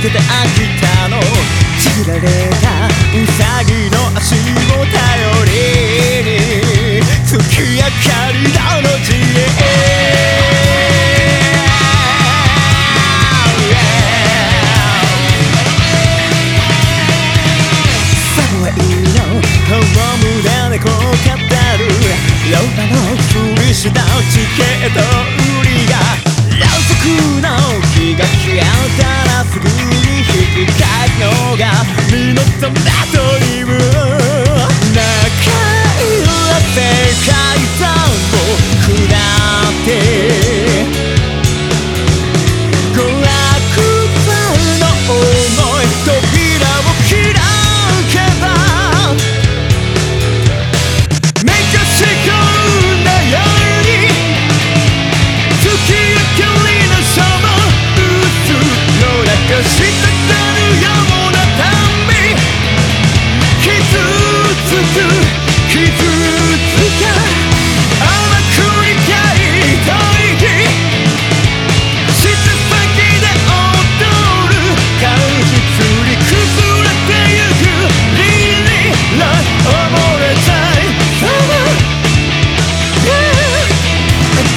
かしつけて飽きたの。ちぎられたウサギの足を頼りに月明かりだの自衛。サブウェイのホームで猫を語る。ロバのふりしたチケット。のためと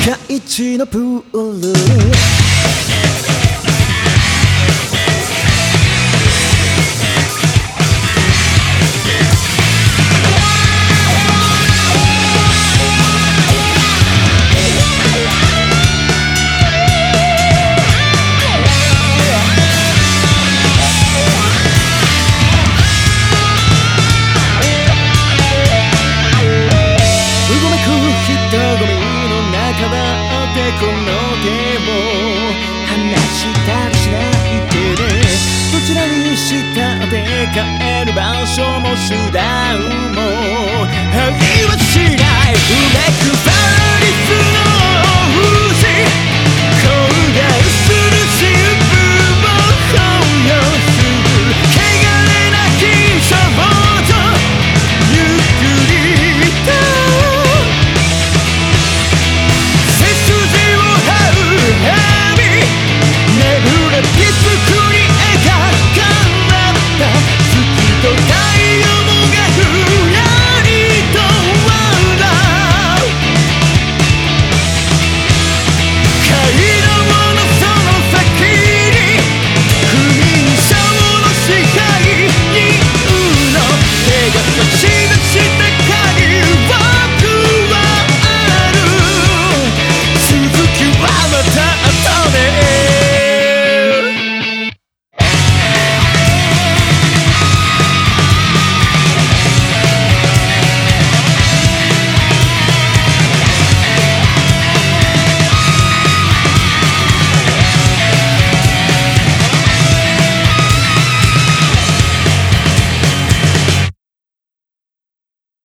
赤い血のプール。この手を離したりしない。でねどちらにしたって帰る場所も手段も。愛は